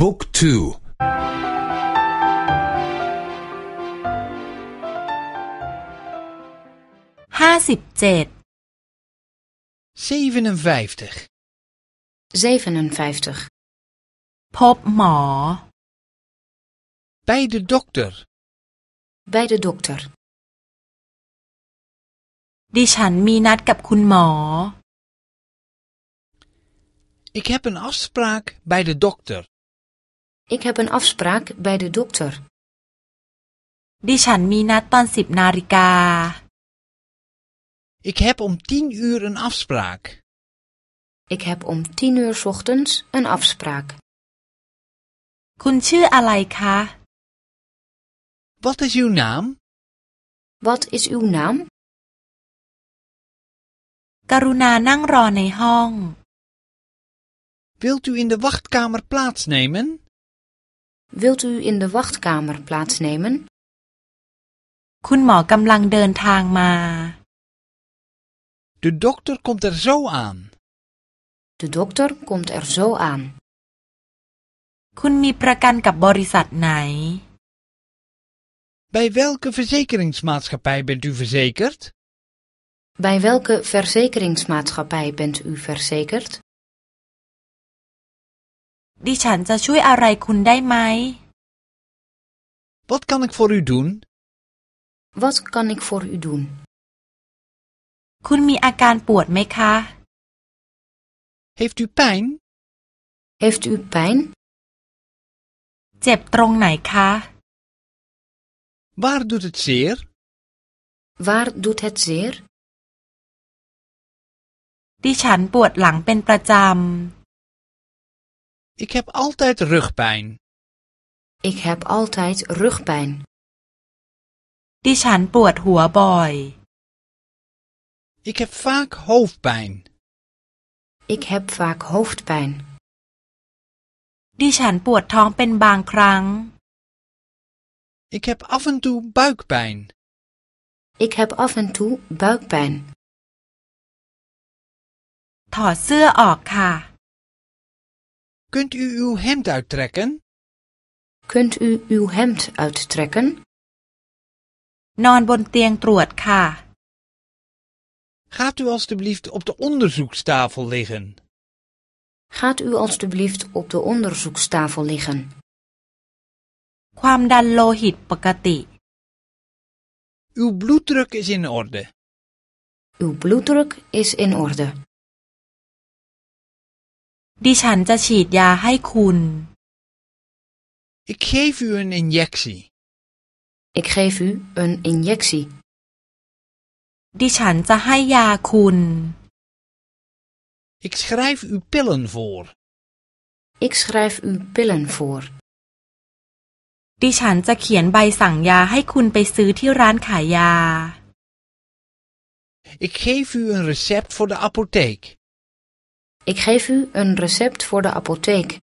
บุ๊กทูห้าสิบเจ็ด 57. 57. พบหมอ Bij de dokter. Bij de dokter. ดิฉันมีนัดกับคุณหมอ Ik heb een afspraak bij de dokter. Ik heb een afspraak bij de dokter. ดิฉันมีนัดตอนสิบนาฬิกา Ik heb om 10 uur een afspraak. Ik heb om 10 uur 's ochtends een afspraak. คุณชื่ออะไรคะ Wat is uw naam? Wat is uw naam? กรุณานั่งรอในห้อง Wilt u in de wachtkamer plaatsnemen? Wilt u in de wachtkamer plaatsnemen? คุณหมอกำลังเดินทางมา De dokter komt er zo aan. De dokter komt er zo aan. คุณมีประกันกับบริษัทไหน Bij welke verzekeringsmaatschappij bent u verzekerd? Bij welke verzekeringsmaatschappij bent u verzekerd? ดิฉันจะช่วยอะไรคุณได้ไหม Wat kan ik voor u doen? Wat kan ik voor u doen? คุณมีอาการปวดไหมคะ Heeft u pijn? Heeft u pijn? เจ็บตรงไหนคะ Waar doet het zeer? Waar doet het zeer? ดิฉันปวดหลังเป็นประจ Ik heb altijd rugpijn. Ik heb altijd rugpijn. ำ ดิฉันปวดหัวบ่อย Ik heb vaak hoofdpijn. Ik heb vaak hoofdpijn. ดิฉันปวดท้องเป็นบางครั้ง Ik heb af en toe buikpijn. Ik heb af en toe buikpijn. ถอดเสื้อออกค่ะ Kunt u uw hemd uittrekken? Kunt u uw hemd uittrekken? นอนบนเตียงตรวจค่ะ Gaat u alstublieft op de onderzoekstafel liggen. Gaat u alstublieft op de onderzoekstafel liggen. ความดันโลหิตปกติ Uw bloeddruk is in orde. Uw bloeddruk is in orde. ดิฉันจะฉีดยาให้คุณ Ik geef u een injectie. Ik geef u een injectie. ดิฉันจะให้ยาคุณ Ik schrijf u pillen voor. Ik schrijf u pillen voor. ดิฉันจะเขียนใบสั่งยาให้คุณไปซื้อที่ร้านขายยา Ik geef u een recept voor de apotheek. Ik geef u een recept voor de apotheek.